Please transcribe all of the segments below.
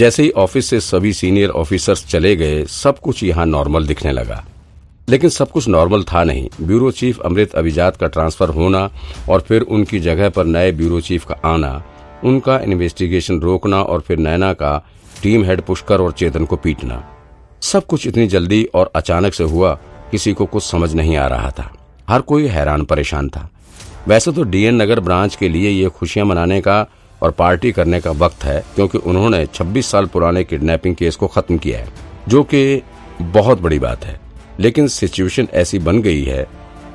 जैसे ही ऑफ़िस से सभी सीनियर ऑफिसर्स चले गए, सब कुछ यहाँ नॉर्मल दिखने लगा। लेकिन सब कुछ नॉर्मल था नहीं। ब्यूरो चीफ अमृत अभिजात का ट्रांसफ़र होना और फिर उनकी जगह पर नए ब्यूरो चीफ का आना, उनका इन्वेस्टिगेशन रोकना और फिर नैना का टीम हेड पुष्कर और चेतन को पीटना। सब कुछ इतनी जल्दी और अचानक से हुआ, किसी को कुछ समझ नहीं आ रहा था। हर कोई हैरान परेशान था। वैसे तो डीएन नगर ब्रांच के लिए ये खुशियाँ मनाने का और पार्टी करने का वक्त है, क्योंकि उन्होंने 26 साल पुराने किडनैपिंग केस को खत्म किया है, जो कि बहुत बड़ी बात है। लेकिन सिचुएशन ऐसी बन गई है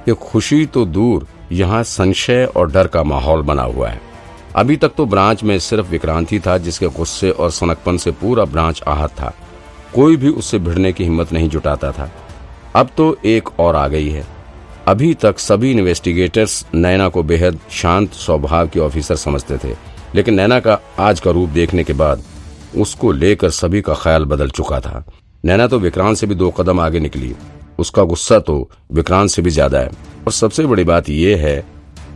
कि खुशी तो दूर यहाँ संशय और डर का माहौल बना हुआ है। अभी तक तो ब्रांच में सिर्फ़ विक्रांत ही था, जिसके गुस्से और सनकपन से पूरा ब्रांच आहत था। कोई भी उससे भिड़ने की हिम्मत नहीं जुटाता था। अब तो एक और आ गई है। अभी तक सभी इन्वेस्टिगेटर्स नैना को बेहद शांत स्वभाव के ऑफिसर समझते थे। लेकिन नैना का आज का रूप देखने के बाद उसको लेकर सभी का ख्याल बदल चुका था। नैना तो विक्रांत से भी दो कदम आगे निकली। उसका गुस्सा तो विक्रांत से भी ज़्यादा है। और सबसे बड़ी बात यह है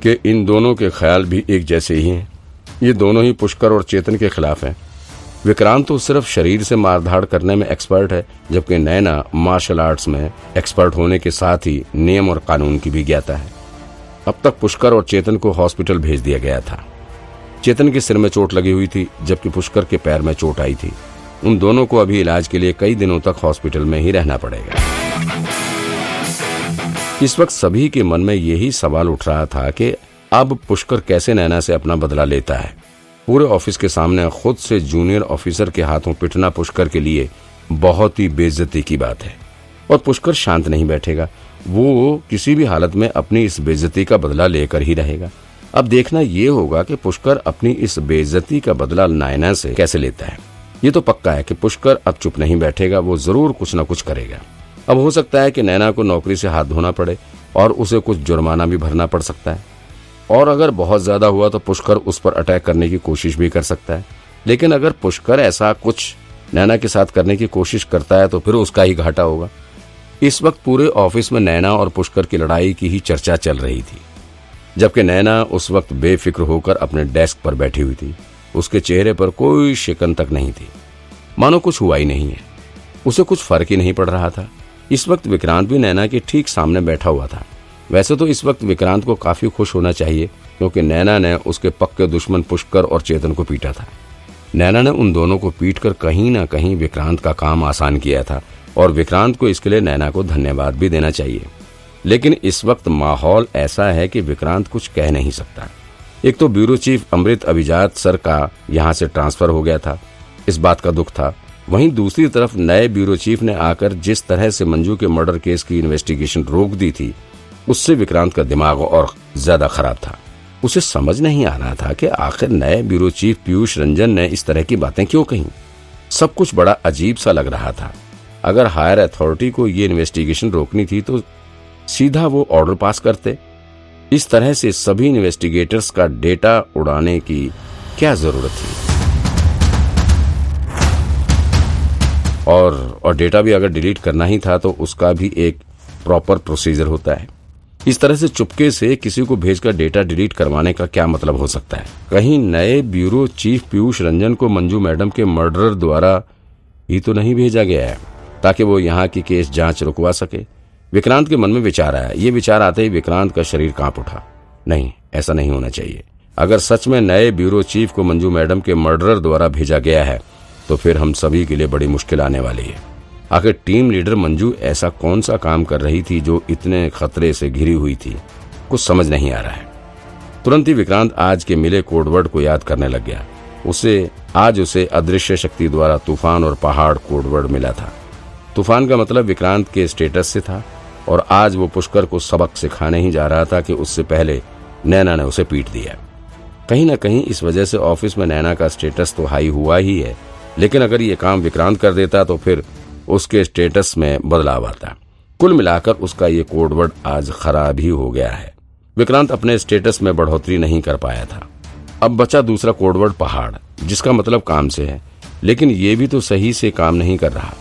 कि इन दोनों के ख्याल भी एक जैसे ही हैं। ये दोनों ही पुष्कर और चेतन के खिलाफ हैं। विक्रांत तो सिर्फ़ शरीर से मारधाड़ करने में एक्सपर्ट है, जबकि नैना मार्शल आर्ट्स में एक्सपर्ट होने के साथ ही नियम और कानून की भी ज्ञाता है। अब तक पुष्कर और चेतन को हॉस्पिटल भेज दिया गया था। चेतन के सिर में चोट लगी हुई थी, जबकि पुष्कर के पैर में चोट आई थी। उन दोनों को अभी इलाज के लिए कई दिनों तक हॉस्पिटल में ही रहना पड़ेगा। इस वक्त सभी के मन में यही सवाल उठ रहा था कि अब पुष्कर कैसे नैना से अपना बदला लेता है। पूरे ऑफ़िस के सामने खुद से जूनियर ऑफिसर के हाथों पिटना पुष्कर के लिए बहुत ही बेइज्जती की बात है। और पुष्कर शांत नहीं बैठेगा, वो किसी भी हालत में अपनी इस बेइज्जती का बदला लेकर ही रहेगा। अब देखना ये होगा कि पुष्कर अपनी इस बेइज्जती का बदला नायना से कैसे लेता है। ये तो पक्का है कि पुष्कर अब चुप नहीं बैठेगा, वो ज़रूर कुछ न कुछ करेगा। अब हो सकता है कि नैना को नौकरी से हाथ धोना पड़े और उसे कुछ जुर्माना भी भरना पड़ सकता है। और अगर बहुत ज़्यादा हुआ तो पुष्कर उस पर अटैक करने की कोशिश भी कर सकता है। लेकिन अगर पुष्कर ऐसा कुछ नैना के साथ करने की कोशिश करता है तो फिर उसका ही घाटा होगा। इस वक्त पूरे ऑफ़िस में नैना और पुष्कर की लड़ाई की ही चर्चा चल रही थी। जबकि नैना उस वक्त बेफिक्र होकर अपने डेस्क पर बैठी हुई थी। उसके चेहरे पर कोई शिकन तक नहीं थी। मानो कुछ हुआ ही नहीं है। उसे कुछ फ़र्क ही नहीं पड़ रहा था। इस वक्त विक्रांत भी नैना के ठीक सामने बैठा हुआ था। वैसे तो इस वक्त विक्रांत को काफ़ी खुश होना चाहिए, क्योंकि नैना ने उसके पक्के दुश्मन पुष्कर और चेतन को पीटा था। नैना ने उन दोनों को पीटकर कहीं ना कहीं विक्रांत का काम आसान किया था, और विक्रांत को इसके लिए नैना को धन्यवाद भी देना चाहिए। लेकिन इस वक्त माहौल ऐसा है कि विक्रांत कुछ कह नहीं सकता। एक तो ब्यूरो चीफ अमृत अभिजात सर का यहाँ से ट्रांसफ़र हो गया था। इस बात का दुख था। वहीं दूसरी तरफ़ नए ब्यूरो चीफ ने आकर जिस तरह से मंजू के मर्डर केस की इन्वेस्टिगेशन रोक दी थी, उससे विक्रांत का दिमाग और ज़्यादा खराब था। उसे समझ नहीं आ रहा था कि आखिर नए ब्यूरो चीफ पीयूष रंजन ने इस तरह की बातें क्यों कही। सब कुछ बड़ा अजीब सा लग रहा था। अगर हायर अथॉरिटी को ये इन्वेस्टिगेशन रोकनी थी तो सीधा वो ऑर्डर पास करते। इस तरह से सभी इन्वेस्टिगेटर्स का डेटा उड़ाने की क्या ज़रूरत थी? और और डेटा भी अगर डिलीट करना ही था तो उसका भी एक प्रॉपर प्रोसीजर होता है। इस तरह से चुपके से किसी को भेजकर डेटा डिलीट करवाने का क्या मतलब हो सकता है? कहीं नए ब्यूरो चीफ पीयूष रंजन को मंजू मैडम के मर्डरर द्वारा ही तो नहीं भेजा गया है, ताकि वो यहाँ की केस जाँच रुकवा सके। विक्रांत के मन में विचार आया। ये विचार आते ही विक्रांत का शरीर काँप उठा। नहीं, ऐसा नहीं होना चाहिए। अगर सच में नए ब्यूरो चीफ को मंजू मैडम के मर्डरर द्वारा भेजा गया है तो फिर हम सभी के लिए बड़ी मुश्किल आने वाली है। आखिर टीम लीडर मंजू ऐसा कौन सा काम कर रही थी जो इतने खतरे से घिरी हुई थी? कुछ समझ नहीं आ रहा है। तुरंत ही विक्रांत आज के मिले कोडवर्ड को याद करने लग गया। उसे, आज उसे अदृश्य शक्ति द्वारा तूफ़ान और पहाड़ कोडवर्ड मिला था। तूफ़ान का मतलब विक्रांत के स्टेटस से था। और आज वो पुष्कर को सबक सिखाने ही जा रहा था कि उससे पहले नैना ने उसे पीट दिया। कहीं ना कहीं इस वजह से ऑफ़िस में नैना का स्टेटस तो हाई हुआ ही है, लेकिन अगर ये काम विक्रांत कर देता तो फिर उसके स्टेटस में बदलाव आता। कुल मिलाकर उसका ये कोडवर्ड आज खराब ही हो गया है। विक्रांत अपने स्टेटस में बढ़ोतरी नहीं कर पाया था। अब बचा दूसरा कोडवर्ड पहाड़, जिसका मतलब काम से है, लेकिन ये भी तो सही से काम नहीं कर रहा।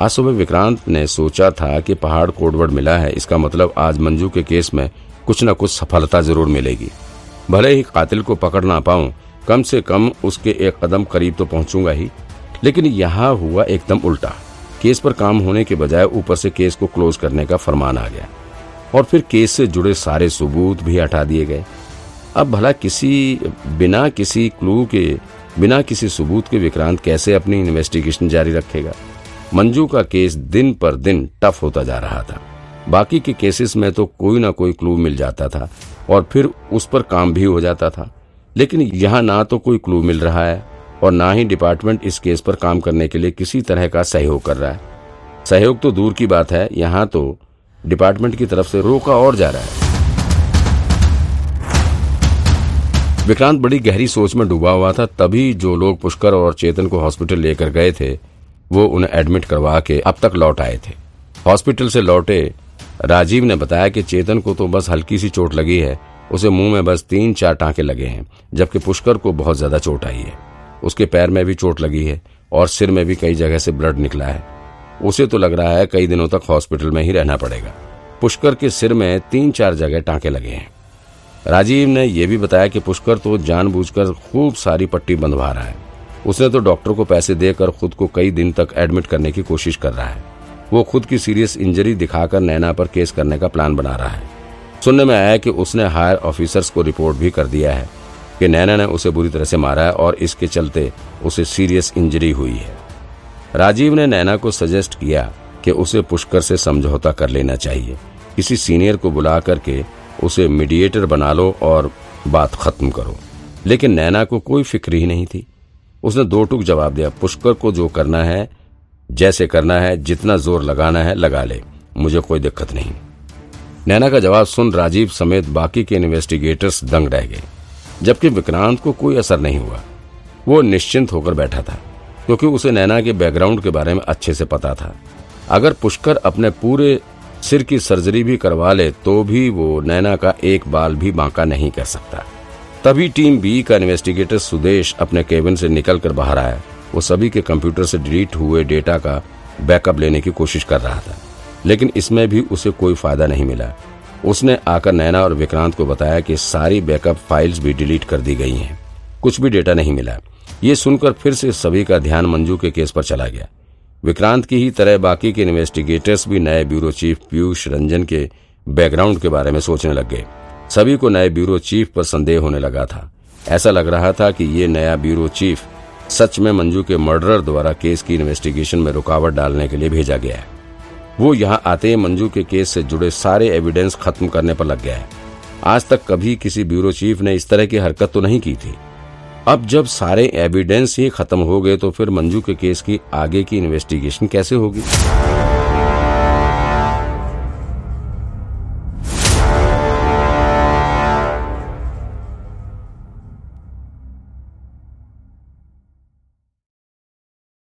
आज सुबह विक्रांत ने सोचा था कि पहाड़ कोडवर्ड मिला है। इसका मतलब आज मंजू के केस में कुछ न कुछ सफलता ज़रूर मिलेगी। भले ही कातिल को पकड़ ना पाऊँ, कम से कम उसके एक कदम करीब तो पहुंचूँगा ही। लेकिन यहाँ हुआ एकदम उल्टा। केस पर काम होने के बजाय ऊपर से केस को क्लोज करने का फरमान आ गया। और फिर केस से जुड़े सारे सबूत भी हटा दिए गए। अब भला किसी, बिना किसी क्लू के, बिना किसी सबूत के विक्रांत कैसे अपनी इन्वेस्टिगेशन जारी रखेगा? मंजू का केस दिन पर दिन टफ होता जा रहा था। बाकी के केसेस में तो कोई ना कोई क्लू मिल जाता था और फिर उस पर काम भी हो जाता था। लेकिन यहाँ ना तो कोई क्लू मिल रहा है और ना ही डिपार्टमेंट इस केस पर काम करने के लिए किसी तरह का सहयोग कर रहा है। सहयोग तो दूर की बात है, यहाँ तो डिपार्टमेंट की तरफ़ से रोका और जा रहा है। विक्रांत बड़ी गहरी सोच में डूबा हुआ था, तभी जो लोग पुष्कर और चेतन को हॉस्पिटल लेकर गए थे वो उन्हें एडमिट करवा के अब तक लौट आए थे। हॉस्पिटल से लौटे राजीव ने बताया कि चेतन को तो बस हल्की सी चोट लगी है। उसे मुँह में बस तीन चार टांके लगे हैं, जबकि पुष्कर को बहुत ज़्यादा चोट आई है। उसके पैर में भी चोट लगी है और सिर में भी कई जगह से ब्लड निकला है। उसे तो लग रहा है कई दिनों तक हॉस्पिटल में ही रहना पड़ेगा। पुष्कर के सिर में तीन चार जगह टांके लगे हैं। राजीव ने यह भी बताया कि पुष्कर तो जानबूझकर खूब सारी पट्टी बंधवा रहा है। उसने तो डॉक्टर को पैसे देकर खुद को कई दिन तक एडमिट करने की कोशिश कर रहा है। वो खुद की सीरियस इंजरी दिखाकर नैना पर केस करने का प्लान बना रहा है। सुनने में आया कि उसने हायर ऑफिसर्स को रिपोर्ट भी कर दिया है कि नैना ने उसे बुरी तरह से मारा है और इसके चलते उसे सीरियस इंजरी हुई है। राजीव ने नैना को सजेस्ट किया कि उसे पुष्कर से समझौता कर लेना चाहिए। किसी सीनियर को बुला करके उसे मीडिएटर बना लो और बात खत्म करो। लेकिन नैना को कोई फ़िक्र ही नहीं थी। उसने दो टूक जवाब दिया, पुष्कर को जो करना है, जैसे करना है, जितना ज़ोर लगाना है, लगा ले। मुझे कोई दिक्कत नहीं। नैना का जवाब सुन राजीव समेत बाकी के इन्वेस्टिगेटर्स दंग रह गए, जबकि विक्रांत को कोई असर नहीं हुआ। वो निश्चिंत होकर बैठा था, क्योंकि उसे नैना के बैकग्राउंड के बारे में अच्छे से पता था। अगर पुष्कर अपने पूरे सिर की सर्जरी भी करवा ले तो भी वो नैना का एक बाल भी बांका नहीं कर सकता। तभी टीम बी का इन्वेस्टिगेटर सुदेश अपने केबिन से निकलकर बाहर आया। वो सभी के कंप्यूटर से डिलीट हुए डेटा का बैकअप लेने की कोशिश कर रहा था, लेकिन इसमें भी उसे कोई फ़ायदा नहीं मिला। उसने आकर नैना और विक्रांत को बताया कि सारी बैकअप फाइल्स भी डिलीट कर दी गई हैं। कुछ भी डेटा नहीं मिला। ये सुनकर फिर से सभी का ध्यान मंजू के केस पर चला गया। विक्रांत की ही तरह बाकी के इन्वेस्टिगेटर्स भी नए ब्यूरो चीफ पीयूष रंजन के बैकग्राउंड के बारे में सोचने लग गए। सभी को नए ब्यूरो चीफ पर संदेह होने लगा था। ऐसा लग रहा था कि ये नया ब्यूरो चीफ सच में मंजू के मर्डरर द्वारा केस की इन्वेस्टिगेशन में रुकावट डालने के लिए भेजा गया है। वो यहाँ आते ही मंजू के केस से जुड़े सारे एविडेंस खत्म करने पर लग गया है। आज तक कभी किसी ब्यूरो चीफ ने इस तरह की हरकत तो नहीं की थी। अब जब सारे एविडेंस ही खत्म हो गए तो फिर मंजू के केस की आगे की इन्वेस्टिगेशन कैसे होगी?